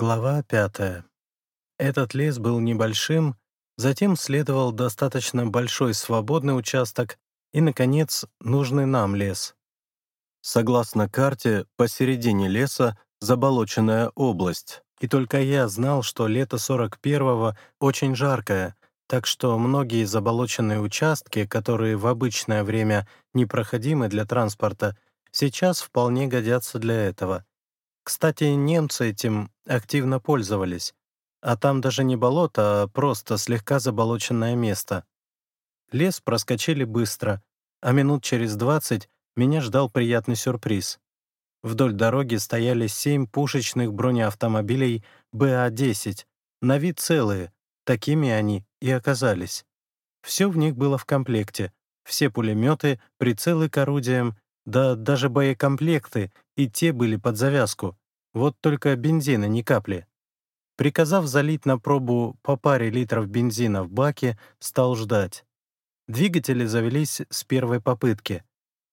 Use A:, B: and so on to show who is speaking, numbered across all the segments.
A: Глава пятая. Этот лес был небольшим, затем следовал достаточно большой свободный участок и, наконец, нужный нам лес. Согласно карте, посередине леса заболоченная область, и только я знал, что лето 41-го очень жаркое, так что многие заболоченные участки, которые в обычное время непроходимы для транспорта, сейчас вполне годятся для этого. Кстати, немцы этим активно пользовались. А там даже не болото, а просто слегка заболоченное место. Лес проскочили быстро, а минут через двадцать меня ждал приятный сюрприз. Вдоль дороги стояли семь пушечных бронеавтомобилей БА-10, на вид целые, такими они и оказались. Все в них было в комплекте, все пулеметы, прицелы к орудиям, да даже боекомплекты, и те были под завязку. Вот только бензина ни капли. Приказав залить на пробу по паре литров бензина в баке, стал ждать. Двигатели завелись с первой попытки.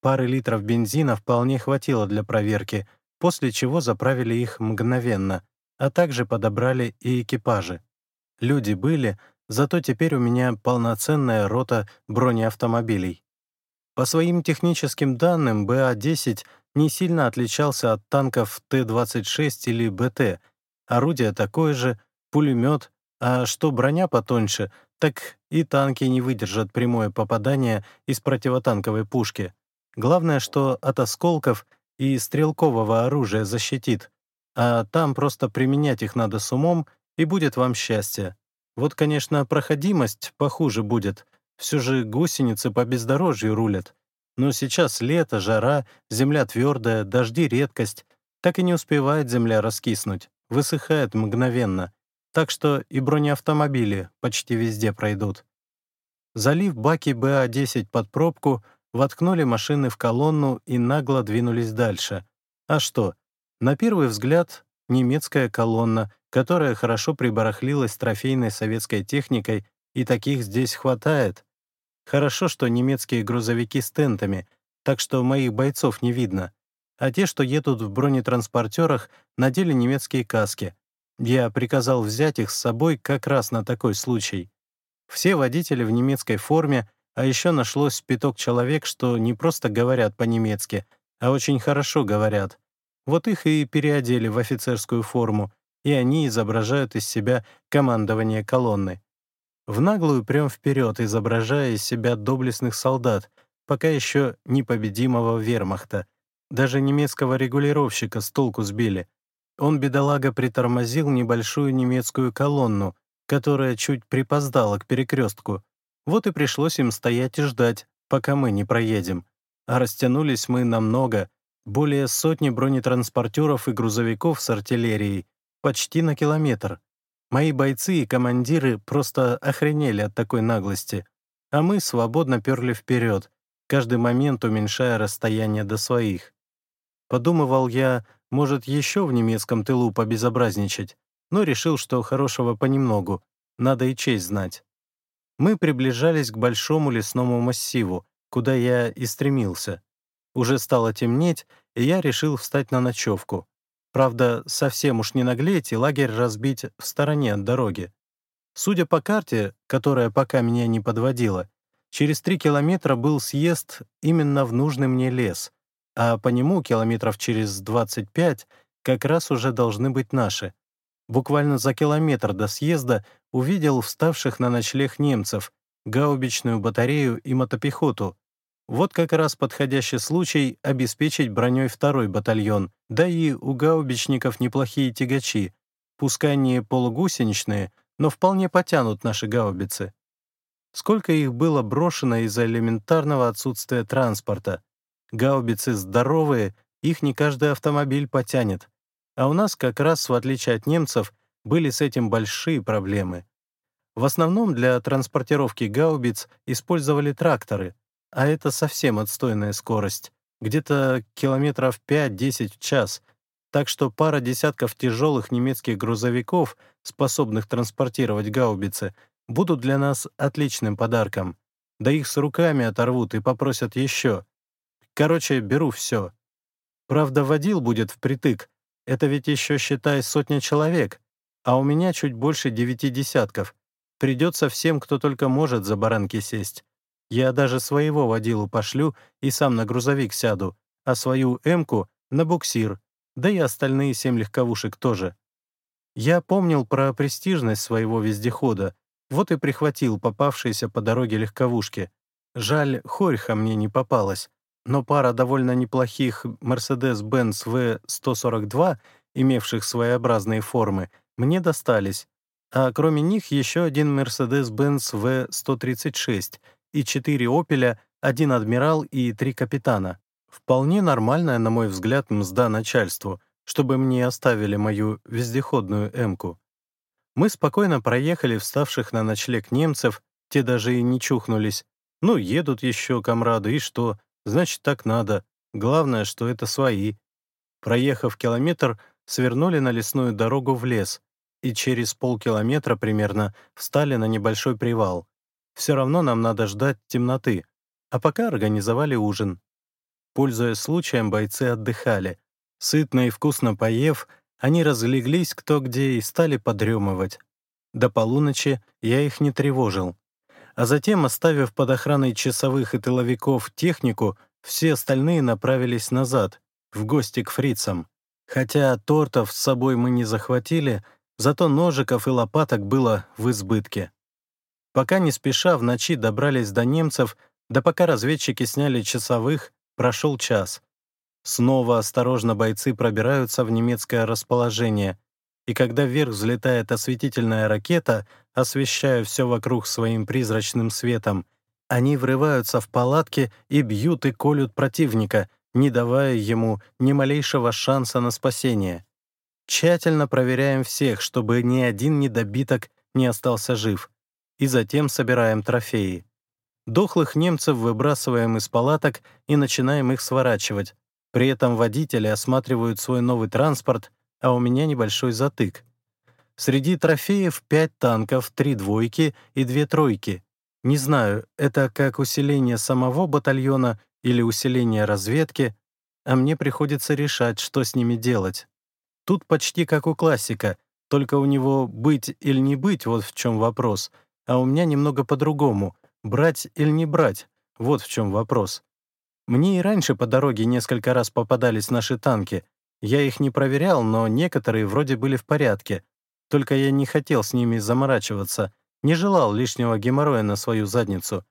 A: Пары литров бензина вполне хватило для проверки, после чего заправили их мгновенно, а также подобрали и экипажи. Люди были, зато теперь у меня полноценная рота бронеавтомобилей. По своим техническим данным, БА-10 не сильно отличался от танков Т-26 или БТ. Орудие такое же, пулемет, а что броня потоньше, так и танки не выдержат прямое попадание из противотанковой пушки. Главное, что от осколков и стрелкового оружия защитит, а там просто применять их надо с умом, и будет вам счастье. Вот, конечно, проходимость похуже будет, все же гусеницы по бездорожью рулят. Но сейчас лето, жара, земля твердая, дожди — редкость. Так и не успевает земля раскиснуть, высыхает мгновенно. Так что и бронеавтомобили почти везде пройдут. Залив баки БА-10 под пробку, воткнули машины в колонну и нагло двинулись дальше. А что? На первый взгляд, немецкая колонна, которая хорошо прибарахлилась трофейной советской техникой, и таких здесь хватает. Хорошо, что немецкие грузовики с тентами, так что моих бойцов не видно. А те, что едут в бронетранспортерах, надели немецкие каски. Я приказал взять их с собой как раз на такой случай. Все водители в немецкой форме, а еще нашлось пяток человек, что не просто говорят по-немецки, а очень хорошо говорят. Вот их и переодели в офицерскую форму, и они изображают из себя командование колонны в наглую прям вперед, изображая из себя доблестных солдат, пока еще непобедимого вермахта. Даже немецкого регулировщика с толку сбили. Он, бедолага, притормозил небольшую немецкую колонну, которая чуть припоздала к перекрестку. Вот и пришлось им стоять и ждать, пока мы не проедем. А растянулись мы намного, более сотни бронетранспортеров и грузовиков с артиллерией, почти на километр. Мои бойцы и командиры просто охренели от такой наглости, а мы свободно перли вперед, каждый момент уменьшая расстояние до своих. Подумывал я, может, еще в немецком тылу побезобразничать, но решил, что хорошего понемногу, надо и честь знать. Мы приближались к большому лесному массиву, куда я и стремился. Уже стало темнеть, и я решил встать на ночевку. Правда, совсем уж не наглеть и лагерь разбить в стороне от дороги. Судя по карте, которая пока меня не подводила, через три километра был съезд именно в нужный мне лес, а по нему километров через 25 как раз уже должны быть наши. Буквально за километр до съезда увидел вставших на ночлег немцев, гаубичную батарею и мотопехоту, вот как раз подходящий случай обеспечить броней второй батальон, да и у гаубичников неплохие тягачи, пускай не полугусеничные, но вполне потянут наши гаубицы. Сколько их было брошено из-за элементарного отсутствия транспорта. Гаубицы здоровые, их не каждый автомобиль потянет. А у нас как раз, в отличие от немцев, были с этим большие проблемы. В основном для транспортировки гаубиц использовали тракторы — а это совсем отстойная скорость, где-то километров 5-10 в час, так что пара десятков тяжелых немецких грузовиков, способных транспортировать гаубицы, будут для нас отличным подарком. Да их с руками оторвут и попросят еще. Короче, беру все. Правда, водил будет впритык, Это ведь еще, считай, сотня человек, а у меня чуть больше девяти десятков. Придется всем, кто только может, за баранки сесть. Я даже своего водилу пошлю и сам на грузовик сяду, а свою «Эмку» — на буксир, да и остальные семь легковушек тоже. Я помнил про престижность своего вездехода, вот и прихватил попавшиеся по дороге легковушки. Жаль, хорьха мне не попалась, но пара довольно неплохих Mercedes-Benz V142, имевших своеобразные формы, мне достались, а кроме них еще один Mercedes-Benz V136 и четыре «Опеля», один «Адмирал» и три «Капитана». Вполне нормальная, на мой взгляд, мзда начальству, чтобы мне оставили мою вездеходную «Эмку». Мы спокойно проехали вставших на ночлег немцев, те даже и не чухнулись. Ну, едут еще, комрады, и что? Значит, так надо. Главное, что это свои. Проехав километр, свернули на лесную дорогу в лес и через полкилометра примерно встали на небольшой привал. Все равно нам надо ждать темноты, а пока организовали ужин. Пользуясь случаем, бойцы отдыхали. Сытно и вкусно поев, они разлеглись кто где и стали подремывать. До полуночи я их не тревожил. А затем, оставив под охраной часовых и тыловиков технику, все остальные направились назад, в гости к фрицам. Хотя тортов с собой мы не захватили, зато ножиков и лопаток было в избытке. Пока не спеша в ночи добрались до немцев, да пока разведчики сняли часовых, прошел час. Снова осторожно бойцы пробираются в немецкое расположение, и когда вверх взлетает осветительная ракета, освещая все вокруг своим призрачным светом, они врываются в палатки и бьют и колют противника, не давая ему ни малейшего шанса на спасение. Тщательно проверяем всех, чтобы ни один недобиток не остался жив, и затем собираем трофеи. Дохлых немцев выбрасываем из палаток и начинаем их сворачивать, при этом водители осматривают свой новый транспорт, а у меня небольшой затык. Среди трофеев пять танков, три двойки и две тройки. Не знаю, это как усиление самого батальона или усиление разведки, а мне приходится решать, что с ними делать. Тут почти как у классика, только у него быть или не быть, вот в чем вопрос, а у меня немного по-другому, брать или не брать, вот в чем вопрос. Мне и раньше по дороге несколько раз попадались наши танки. Я их не проверял, но некоторые вроде были в порядке. Только я не хотел с ними заморачиваться, не желал лишнего геморроя на свою задницу.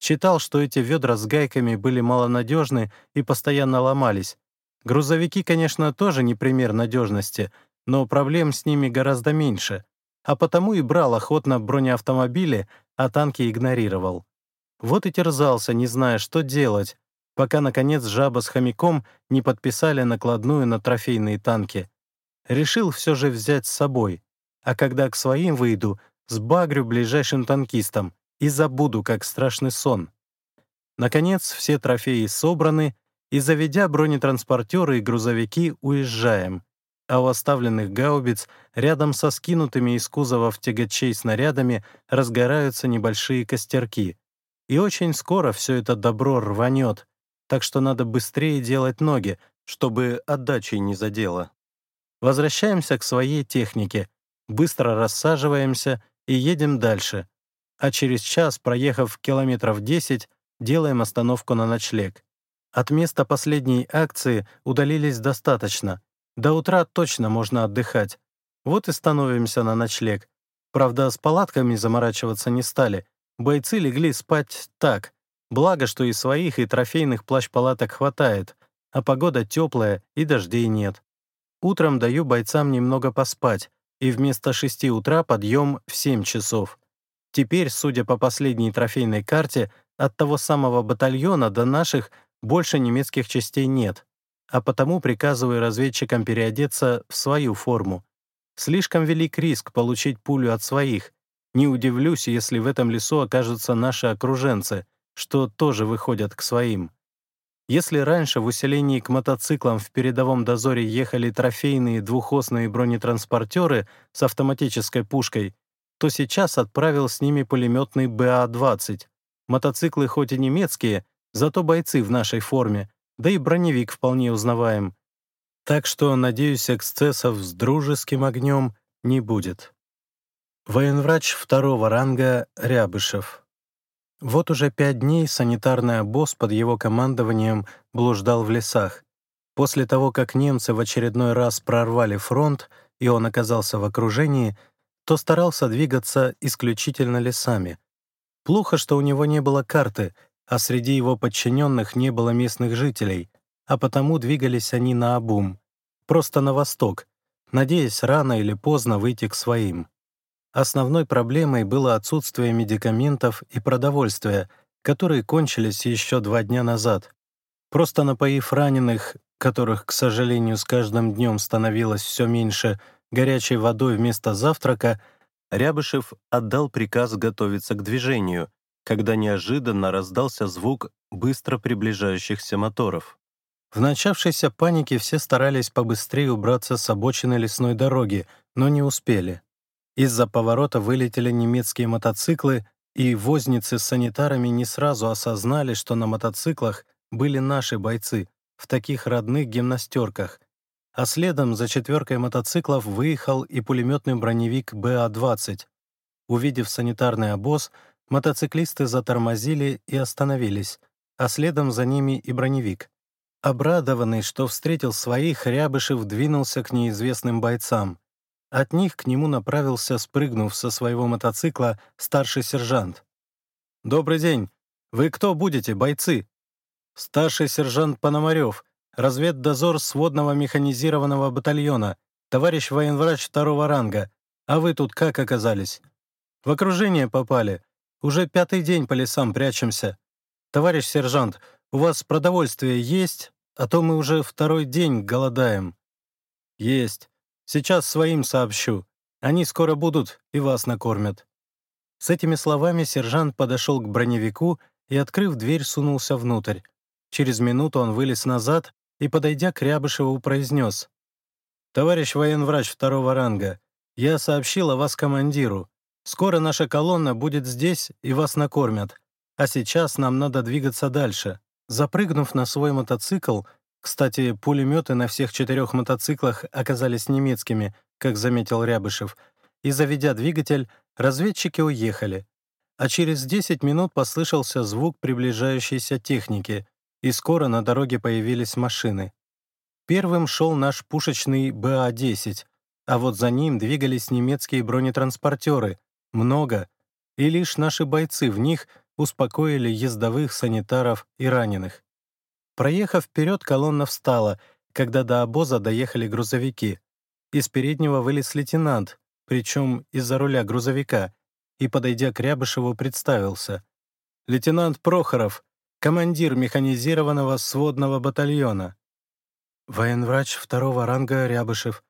A: Считал, что эти ведра с гайками были малонадежны и постоянно ломались. Грузовики, конечно, тоже не пример надежности, но проблем с ними гораздо меньше. А потому и брал охотно бронеавтомобили, а танки игнорировал. Вот и терзался, не зная, что делать, пока, наконец, жаба с хомяком не подписали накладную на трофейные танки. Решил все же взять с собой, а когда к своим выйду, сбагрю ближайшим танкистам и забуду, как страшный сон. Наконец, все трофеи собраны, и, заведя бронетранспортеры и грузовики, уезжаем, а у оставленных гаубиц рядом со скинутыми из кузовов тягачей снарядами разгораются небольшие костерки. И очень скоро все это добро рванет, так что надо быстрее делать ноги, чтобы отдачей не задело. Возвращаемся к своей технике, быстро рассаживаемся и едем дальше, а через час, проехав километров 10, делаем остановку на ночлег. От места последней акции удалились достаточно. До утра точно можно отдыхать. Вот и становимся на ночлег. Правда, с палатками заморачиваться не стали. Бойцы легли спать так, Благо, что и своих, и трофейных плащ-палаток хватает, а погода теплая и дождей нет. Утром даю бойцам немного поспать, и вместо 6 утра подъем в 7 часов. Теперь, судя по последней трофейной карте, от того самого батальона до наших больше немецких частей нет, а потому приказываю разведчикам переодеться в свою форму. Слишком велик риск получить пулю от своих. Не удивлюсь, если в этом лесу окажутся наши окруженцы — что тоже выходят к своим. Если раньше в усилении к мотоциклам в передовом дозоре ехали трофейные двухосные бронетранспортеры с автоматической пушкой, то сейчас отправил с ними пулеметный БА-20. Мотоциклы хоть и немецкие, зато бойцы в нашей форме, да и броневик вполне узнаваем. Так что, надеюсь, эксцессов с дружеским огнем не будет. Военврач второго ранга Рябышев. Вот уже пять дней санитарный обоз под его командованием блуждал в лесах. После того, как немцы в очередной раз прорвали фронт, и он оказался в окружении, то старался двигаться исключительно лесами. Плохо, что у него не было карты, а среди его подчиненных не было местных жителей, а потому двигались они на обум, просто на восток, надеясь рано или поздно выйти к своим. Основной проблемой было отсутствие медикаментов и продовольствия, которые кончились еще два дня назад. Просто напоив раненых, которых, к сожалению, с каждым днем становилось все меньше, горячей водой вместо завтрака, Рябышев отдал приказ готовиться к движению, когда неожиданно раздался звук быстро приближающихся моторов. В начавшейся панике все старались побыстрее убраться с обочины лесной дороги, но не успели. Из-за поворота вылетели немецкие мотоциклы, и возницы с санитарами не сразу осознали, что на мотоциклах были наши бойцы в таких родных гимнастерках, а следом за четверкой мотоциклов выехал и пулеметный броневик БА-20. Увидев санитарный обоз, мотоциклисты затормозили и остановились, а следом за ними и броневик. Обрадованный, что встретил своих, Рябышев двинулся к неизвестным бойцам. От них к нему направился, спрыгнув со своего мотоцикла, старший сержант. «Добрый день. Вы кто будете, бойцы?» «Старший сержант Пономарев, разведдозор сводного механизированного батальона, товарищ военврач второго ранга. А вы тут как оказались?» «В окружение попали. Уже пятый день по лесам прячемся. Товарищ сержант, у вас продовольствие есть? А то мы уже второй день голодаем». «Есть. Сейчас своим сообщу. Они скоро будут и вас накормят». С этими словами сержант подошел к броневику и, открыв дверь, сунулся внутрь. Через минуту он вылез назад и, подойдя к Рябышеву, произнес. «Товарищ военврач второго ранга, я сообщил о вас командиру. Скоро наша колонна будет здесь и вас накормят. А сейчас нам надо двигаться дальше». Запрыгнув на свой мотоцикл, кстати, пулеметы на всех четырех мотоциклах оказались немецкими, как заметил Рябышев, и, заведя двигатель, разведчики уехали. А через 10 минут послышался звук приближающейся техники, и скоро на дороге появились машины. Первым шел наш пушечный БА-10, а вот за ним двигались немецкие бронетранспортеры, много, и лишь наши бойцы в них успокоили ездовых санитаров и раненых. Проехав вперед, колонна встала, когда до обоза доехали грузовики. Из переднего вылез лейтенант, причем из-за руля грузовика, и, подойдя к Рябышеву, представился. «Лейтенант Прохоров, командир механизированного сводного батальона». «Военврач второго ранга Рябышев.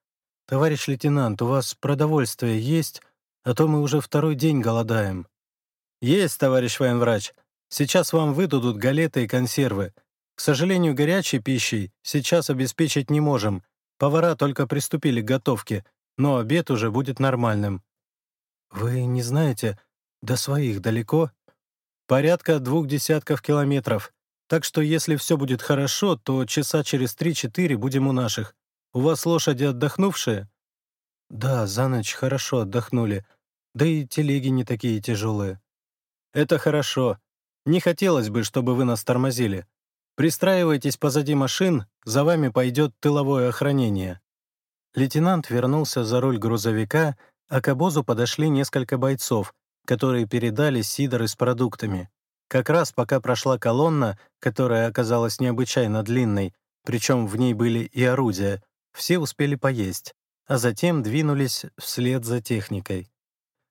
A: Товарищ лейтенант, у вас продовольствие есть, а то мы уже второй день голодаем». «Есть, товарищ военврач. Сейчас вам выдадут галеты и консервы. К сожалению, горячей пищей сейчас обеспечить не можем. Повара только приступили к готовке, но обед уже будет нормальным. Вы не знаете, до своих далеко? Порядка двух десятков километров. Так что если все будет хорошо, то часа через три-четыре будем у наших. У вас лошади отдохнувшие? Да, за ночь хорошо отдохнули. Да и телеги не такие тяжелые. Это хорошо. Не хотелось бы, чтобы вы нас тормозили. Пристраивайтесь позади машин, за вами пойдет тыловое охранение». Лейтенант вернулся за руль грузовика, а к обозу подошли несколько бойцов, которые передали сидоры с продуктами. Как раз пока прошла колонна, которая оказалась необычайно длинной, причем в ней были и орудия, все успели поесть, а затем двинулись вслед за техникой.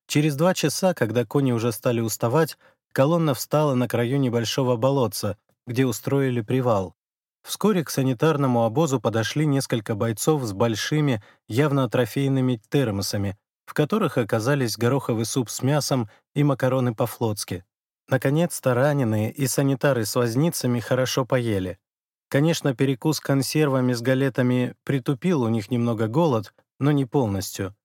A: Через два часа, когда кони уже стали уставать, колонна встала на краю небольшого болотца, где устроили привал. Вскоре к санитарному обозу подошли несколько бойцов с большими, явно трофейными термосами, в которых оказались гороховый суп с мясом и макароны по-флотски. Наконец-то раненые и санитары с возницами хорошо поели. Конечно, перекус консервами с галетами притупил у них немного голод, но не полностью.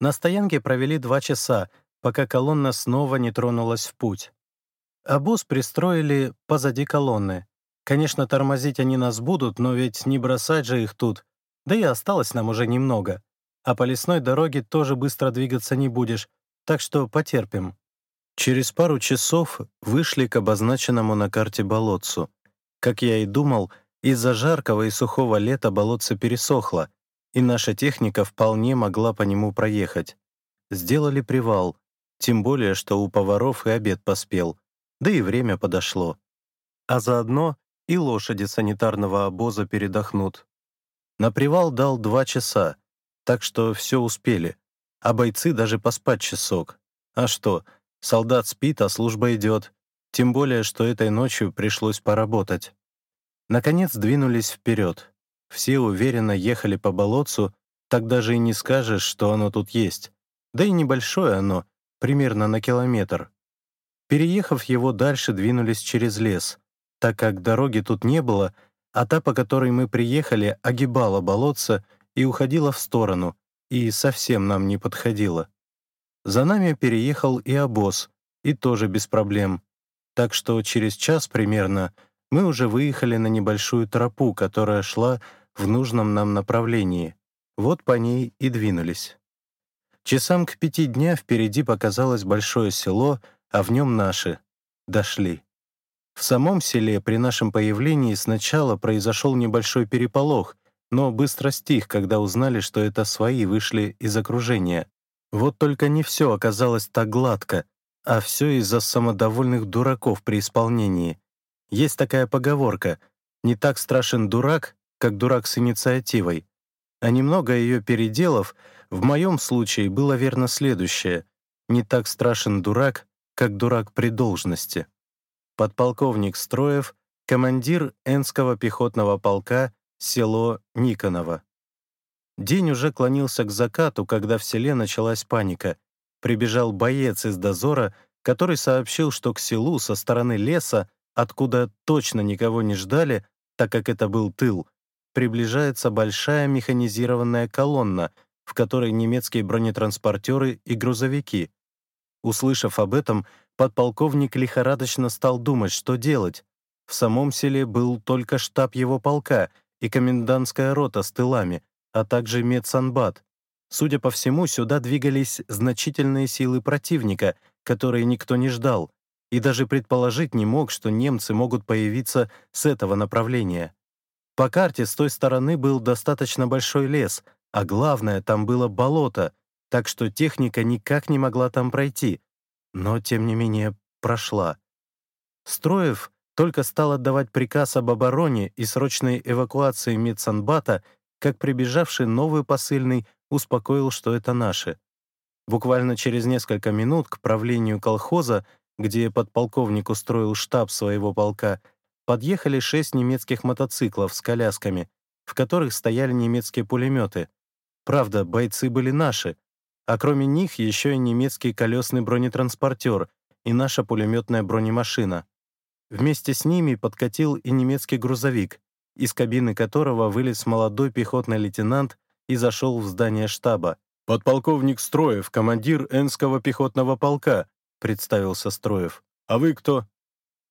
A: На стоянке провели два часа, пока колонна снова не тронулась в путь. Обоз пристроили позади колонны. Конечно, тормозить они нас будут, но ведь не бросать же их тут. Да и осталось нам уже немного. А по лесной дороге тоже быстро двигаться не будешь, так что потерпим». Через пару часов вышли к обозначенному на карте болотцу. Как я и думал, из-за жаркого и сухого лета болотце пересохло, и наша техника вполне могла по нему проехать. Сделали привал, тем более, что у поваров и обед поспел, да и время подошло. А заодно и лошади санитарного обоза передохнут. На привал дал два часа, так что все успели, а бойцы даже поспать часок. А что, солдат спит, а служба идет. Тем более, что этой ночью пришлось поработать. Наконец двинулись вперед. Все уверенно ехали по болотцу, так даже и не скажешь, что оно тут есть. Да и небольшое оно, примерно на километр. Переехав его дальше, двинулись через лес, так как дороги тут не было, а та, по которой мы приехали, огибала болотце и уходила в сторону, и совсем нам не подходила. За нами переехал и обоз, и тоже без проблем. Так что через час примерно мы уже выехали на небольшую тропу, которая шла в нужном нам направлении. Вот по ней и двинулись. Часам к пяти дня впереди показалось большое село, а в нем наши. Дошли. В самом селе при нашем появлении сначала произошел небольшой переполох, но быстро стих, когда узнали, что это свои вышли из окружения. Вот только не все оказалось так гладко, а все из-за самодовольных дураков при исполнении. Есть такая поговорка «не так страшен дурак, как дурак с инициативой». А немного ее переделав, в моем случае было верно следующее «не так страшен дурак, как дурак при должности» подполковник Строев, командир Энского пехотного полка, село Никоново. День уже клонился к закату, когда в селе началась паника. Прибежал боец из дозора, который сообщил, что к селу со стороны леса, откуда точно никого не ждали, так как это был тыл, приближается большая механизированная колонна, в которой немецкие бронетранспортеры и грузовики. Услышав об этом, подполковник лихорадочно стал думать, что делать. В самом селе был только штаб его полка и комендантская рота с тылами, а также медсанбат. Судя по всему, сюда двигались значительные силы противника, которые никто не ждал, и даже предположить не мог, что немцы могут появиться с этого направления. По карте с той стороны был достаточно большой лес, а главное, там было болото, так что техника никак не могла там пройти, но, тем не менее, прошла. Строев только стал отдавать приказ об обороне и срочной эвакуации медсанбата, как прибежавший новый посыльный успокоил, что это наши. Буквально через несколько минут к правлению колхоза, где подполковник устроил штаб своего полка, подъехали шесть немецких мотоциклов с колясками, в которых стояли немецкие пулеметы. Правда, бойцы были наши, а кроме них еще и немецкий колесный бронетранспортер и наша пулеметная бронемашина. Вместе с ними подкатил и немецкий грузовик, из кабины которого вылез молодой пехотный лейтенант и зашел в здание штаба. «Подполковник Строев, командир Энского пехотного полка», представился Строев. «А вы кто?»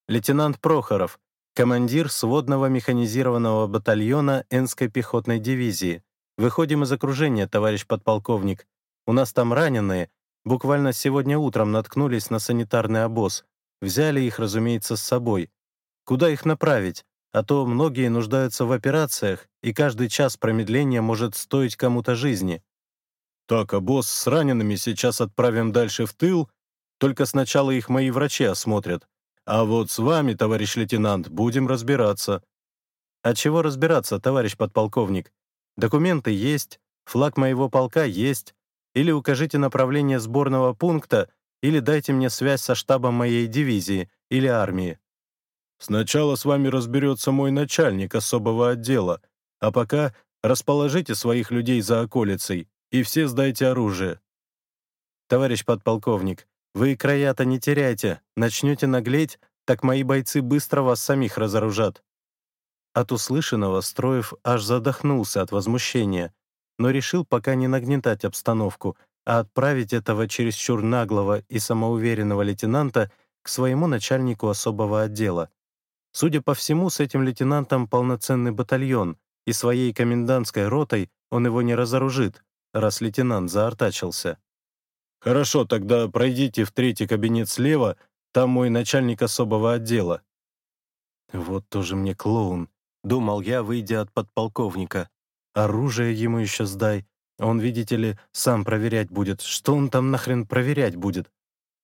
A: «Лейтенант Прохоров, командир сводного механизированного батальона Энской пехотной дивизии. Выходим из окружения, товарищ подполковник. У нас там раненые. Буквально сегодня утром наткнулись на санитарный обоз. Взяли их, разумеется, с собой. Куда их направить? А то многие нуждаются в операциях, и каждый час промедления может стоить кому-то жизни. Так, обоз с ранеными сейчас отправим дальше в тыл, только сначала их мои врачи осмотрят. А вот с вами, товарищ лейтенант, будем разбираться. А чего разбираться, товарищ подполковник? Документы есть, флаг моего полка есть, или укажите направление сборного пункта, или дайте мне связь со штабом моей дивизии или армии. Сначала с вами разберется мой начальник особого отдела, а пока расположите своих людей за околицей и все сдайте оружие. Товарищ подполковник, вы края-то не теряйте, начнете наглеть, так мои бойцы быстро вас самих разоружат. От услышанного Строев аж задохнулся от возмущения, но решил пока не нагнетать обстановку, а отправить этого чересчур наглого и самоуверенного лейтенанта к своему начальнику особого отдела. Судя по всему, с этим лейтенантом полноценный батальон, и своей комендантской ротой он его не разоружит, раз лейтенант заортачился. «Хорошо, тогда пройдите в третий кабинет слева, там мой начальник особого отдела». «Вот тоже мне клоун», — думал я, выйдя от подполковника. «Оружие ему еще сдай. Он, видите ли, сам проверять будет. Что он там нахрен проверять будет?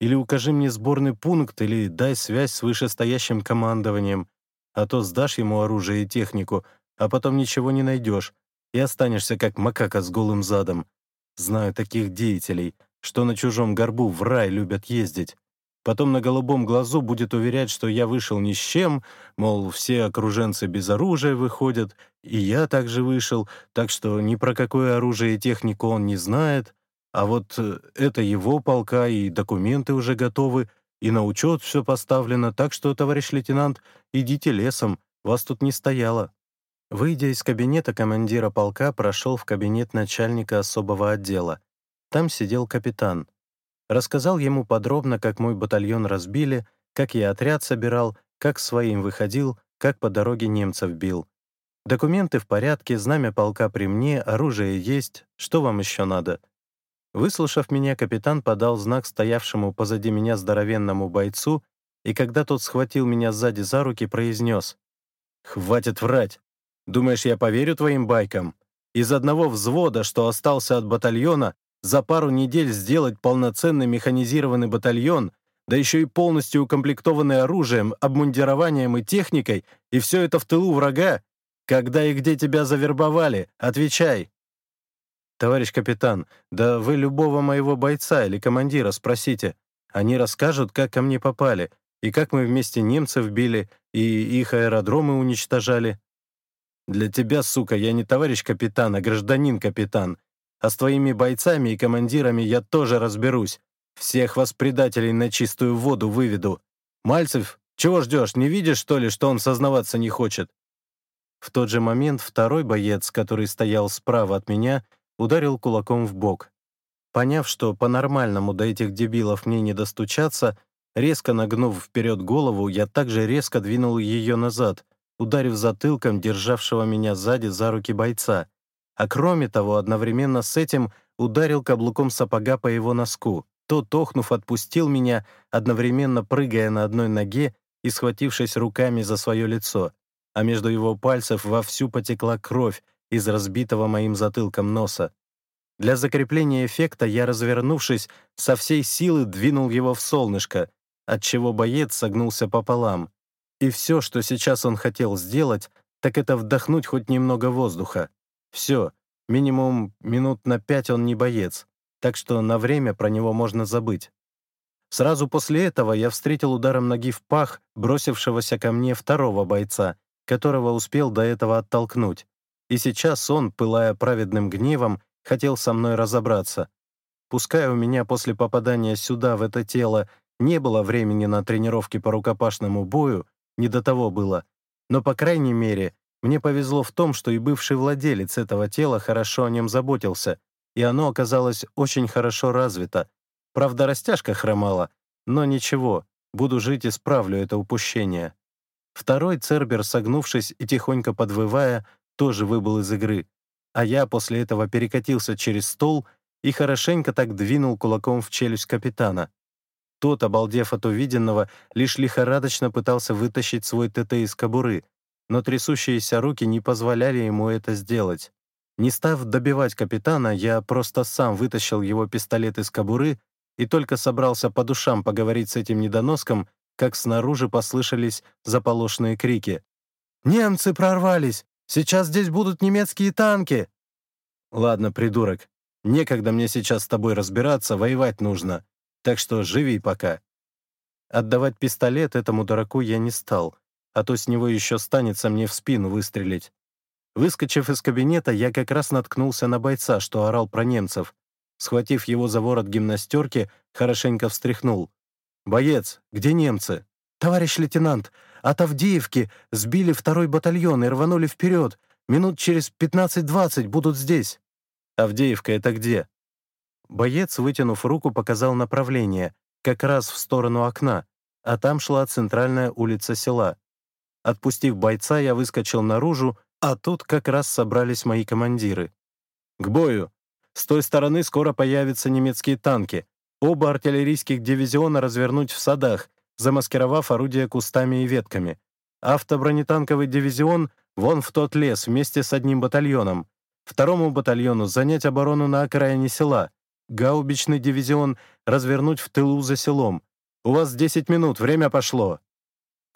A: Или укажи мне сборный пункт, или дай связь с вышестоящим командованием. А то сдашь ему оружие и технику, а потом ничего не найдешь, и останешься как макака с голым задом. Знаю таких деятелей, что на чужом горбу в рай любят ездить. Потом на голубом глазу будет уверять, что я вышел ни с чем, мол, все окруженцы без оружия выходят, и я также вышел, так что ни про какое оружие и технику он не знает. А вот э, это его полка, и документы уже готовы, и на учет все поставлено, так что, товарищ лейтенант, идите лесом, вас тут не стояло». Выйдя из кабинета командира полка, прошел в кабинет начальника особого отдела. Там сидел капитан. Рассказал ему подробно, как мой батальон разбили, как я отряд собирал, как своим выходил, как по дороге немцев бил. Документы в порядке, знамя полка при мне, оружие есть, что вам еще надо? Выслушав меня, капитан подал знак стоявшему позади меня здоровенному бойцу, и когда тот схватил меня сзади за руки, произнес «Хватит врать! Думаешь, я поверю твоим байкам? Из одного взвода, что остался от батальона, за пару недель сделать полноценный механизированный батальон, да еще и полностью укомплектованный оружием, обмундированием и техникой, и все это в тылу врага? Когда и где тебя завербовали? Отвечай!» «Товарищ капитан, да вы любого моего бойца или командира спросите. Они расскажут, как ко мне попали, и как мы вместе немцев били, и их аэродромы уничтожали». «Для тебя, сука, я не товарищ капитан, а гражданин капитан. А с твоими бойцами и командирами я тоже разберусь. Всех вас предателей на чистую воду выведу. Мальцев, чего ждешь, не видишь, что ли, что он сознаваться не хочет?» В тот же момент второй боец, который стоял справа от меня, ударил кулаком в бок. Поняв, что по-нормальному до этих дебилов мне не достучаться, резко нагнув вперед голову, я также резко двинул ее назад, ударив затылком державшего меня сзади за руки бойца. А кроме того, одновременно с этим ударил каблуком сапога по его носку. Тот, охнув, отпустил меня, одновременно прыгая на одной ноге и схватившись руками за свое лицо, а между его пальцев вовсю потекла кровь, из разбитого моим затылком носа. Для закрепления эффекта я, развернувшись, со всей силы двинул его в солнышко, отчего боец согнулся пополам. И все, что сейчас он хотел сделать, так это вдохнуть хоть немного воздуха. Все, минимум минут на пять он не боец, так что на время про него можно забыть. Сразу после этого я встретил ударом ноги в пах бросившегося ко мне второго бойца, которого успел до этого оттолкнуть. И сейчас он, пылая праведным гневом, хотел со мной разобраться. Пускай у меня после попадания сюда, в это тело, не было времени на тренировки по рукопашному бою, не до того было, но, по крайней мере, мне повезло в том, что и бывший владелец этого тела хорошо о нем заботился, и оно оказалось очень хорошо развито. Правда, растяжка хромала, но ничего, буду жить и справлю это упущение. Второй Цербер, согнувшись и тихонько подвывая, тоже выбыл из игры, а я после этого перекатился через стол и хорошенько так двинул кулаком в челюсть капитана. Тот, обалдев от увиденного, лишь лихорадочно пытался вытащить свой ТТ из кобуры, но трясущиеся руки не позволяли ему это сделать. Не став добивать капитана, я просто сам вытащил его пистолет из кобуры и только собрался по душам поговорить с этим недоноском, как снаружи послышались заполошные крики. «Немцы прорвались! Сейчас здесь будут немецкие танки!» «Ладно, придурок, некогда мне сейчас с тобой разбираться, воевать нужно, так что живи пока». Отдавать пистолет этому дураку я не стал, а то с него еще станется мне в спину выстрелить. Выскочив из кабинета, я как раз наткнулся на бойца, что орал про немцев. Схватив его за ворот гимнастерки, хорошенько встряхнул. «Боец, где немцы?» «Товарищ лейтенант, от Авдеевки сбили второй батальон и рванули вперед. Минут через 15-20 будут здесь». «Авдеевка — это где?» Боец, вытянув руку, показал направление, как раз в сторону окна, а там шла центральная улица села. Отпустив бойца, я выскочил наружу А тут как раз собрались мои командиры. «К бою! С той стороны скоро появятся немецкие танки. Оба артиллерийских дивизиона развернуть в садах, замаскировав орудия кустами и ветками. Автобронетанковый дивизион вон в тот лес вместе с одним батальоном. Второму батальону занять оборону на окраине села. Гаубичный дивизион развернуть в тылу за селом. У вас 10 минут, время пошло.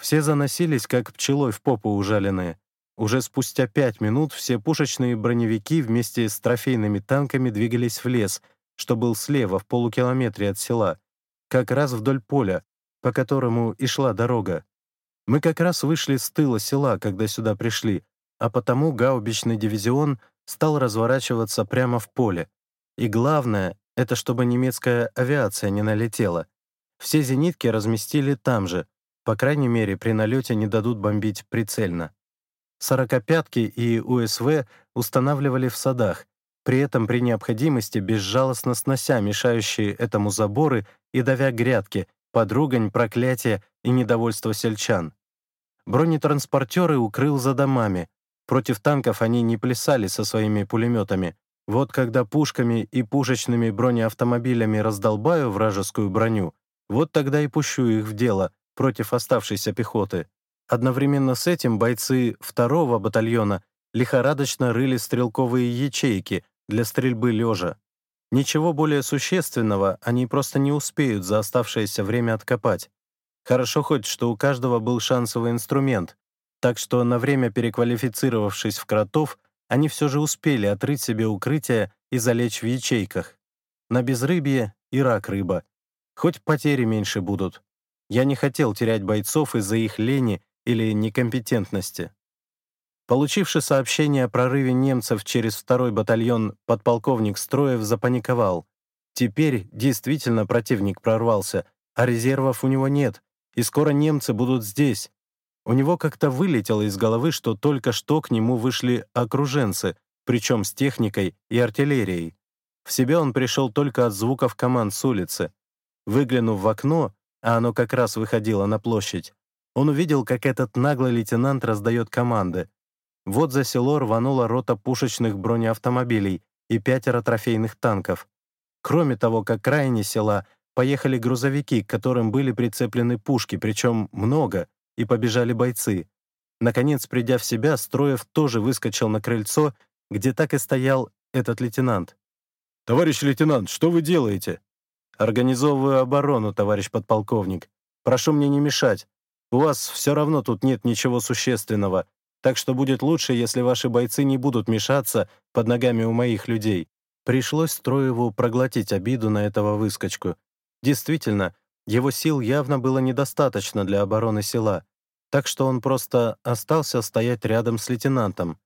A: Все заносились, как пчелой в попу ужаленные. Уже спустя пять минут все пушечные броневики вместе с трофейными танками двигались в лес, что был слева, в полукилометре от села, как раз вдоль поля, по которому и шла дорога. Мы как раз вышли с тыла села, когда сюда пришли, а потому гаубичный дивизион стал разворачиваться прямо в поле. И главное — это чтобы немецкая авиация не налетела. Все зенитки разместили там же, по крайней мере, при налете не дадут бомбить прицельно. Сорокопятки и УСВ устанавливали в садах, при этом при необходимости безжалостно снося мешающие этому заборы и давя грядки, подругань, проклятия и недовольство сельчан. Бронетранспортеры укрыл за домами. Против танков они не плясали со своими пулеметами. Вот когда пушками и пушечными бронеавтомобилями раздолбаю вражескую броню, вот тогда и пущу их в дело против оставшейся пехоты. Одновременно с этим бойцы второго батальона лихорадочно рыли стрелковые ячейки для стрельбы лежа. Ничего более существенного они просто не успеют за оставшееся время откопать. Хорошо хоть, что у каждого был шансовый инструмент, так что на время переквалифицировавшись в кротов, они все же успели отрыть себе укрытие и залечь в ячейках. На безрыбье и рак рыба. Хоть потери меньше будут. Я не хотел терять бойцов из-за их лени или некомпетентности. Получивший сообщение о прорыве немцев через второй батальон, подполковник Строев запаниковал. Теперь действительно противник прорвался, а резервов у него нет, и скоро немцы будут здесь. У него как-то вылетело из головы, что только что к нему вышли окруженцы, причем с техникой и артиллерией. В себя он пришел только от звуков команд с улицы. Выглянув в окно, а оно как раз выходило на площадь, он увидел, как этот наглый лейтенант раздает команды. Вот за село рванула рота пушечных бронеавтомобилей и пятеро трофейных танков. Кроме того, как крайне села поехали грузовики, к которым были прицеплены пушки, причем много, и побежали бойцы. Наконец, придя в себя, Строев тоже выскочил на крыльцо, где так и стоял этот лейтенант. «Товарищ лейтенант, что вы делаете?» «Организовываю оборону, товарищ подполковник. Прошу мне не мешать. У вас все равно тут нет ничего существенного, так что будет лучше, если ваши бойцы не будут мешаться под ногами у моих людей». Пришлось Строеву проглотить обиду на этого выскочку. Действительно, его сил явно было недостаточно для обороны села, так что он просто остался стоять рядом с лейтенантом.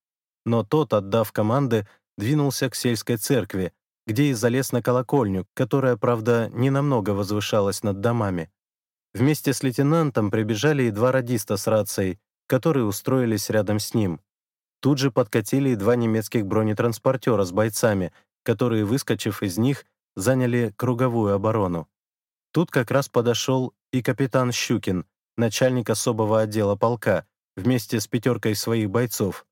A: Но тот, отдав команды, двинулся к сельской церкви, где и залез на колокольню, которая, правда, ненамного возвышалась над домами. Вместе с лейтенантом прибежали и два радиста с рацией, которые устроились рядом с ним. Тут же подкатили и два немецких бронетранспортера с бойцами, которые, выскочив из них, заняли круговую оборону. Тут как раз подошел и капитан Щукин, начальник особого отдела полка, вместе с пятеркой своих бойцов.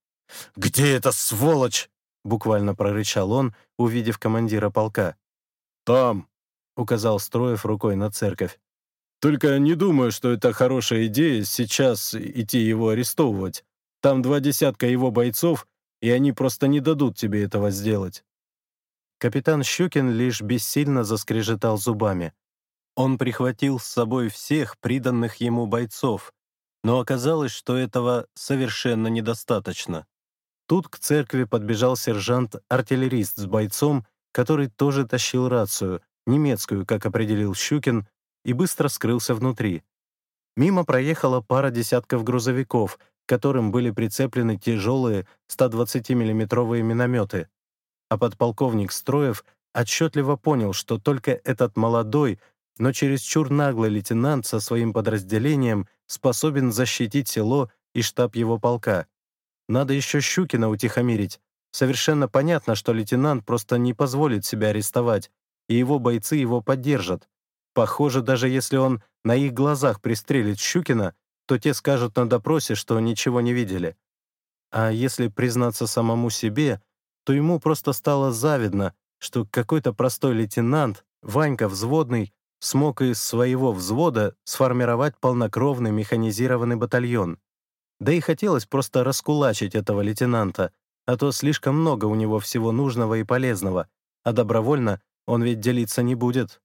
A: «Где эта сволочь?» — буквально прорычал он, увидев командира полка. «Там», — указал Строев рукой на церковь. Только не думаю, что это хорошая идея сейчас идти его арестовывать. Там два десятка его бойцов, и они просто не дадут тебе этого сделать». Капитан Щукин лишь бессильно заскрежетал зубами. Он прихватил с собой всех приданных ему бойцов, но оказалось, что этого совершенно недостаточно. Тут к церкви подбежал сержант-артиллерист с бойцом, который тоже тащил рацию, немецкую, как определил Щукин, и быстро скрылся внутри. Мимо проехала пара десятков грузовиков, к которым были прицеплены тяжелые 120 миллиметровые минометы. А подполковник Строев отчетливо понял, что только этот молодой, но чересчур наглый лейтенант со своим подразделением способен защитить село и штаб его полка. Надо еще Щукина утихомирить. Совершенно понятно, что лейтенант просто не позволит себя арестовать, и его бойцы его поддержат. Похоже, даже если он на их глазах пристрелит Щукина, то те скажут на допросе, что ничего не видели. А если признаться самому себе, то ему просто стало завидно, что какой-то простой лейтенант, Ванька взводный, смог из своего взвода сформировать полнокровный механизированный батальон. Да и хотелось просто раскулачить этого лейтенанта, а то слишком много у него всего нужного и полезного, а добровольно он ведь делиться не будет.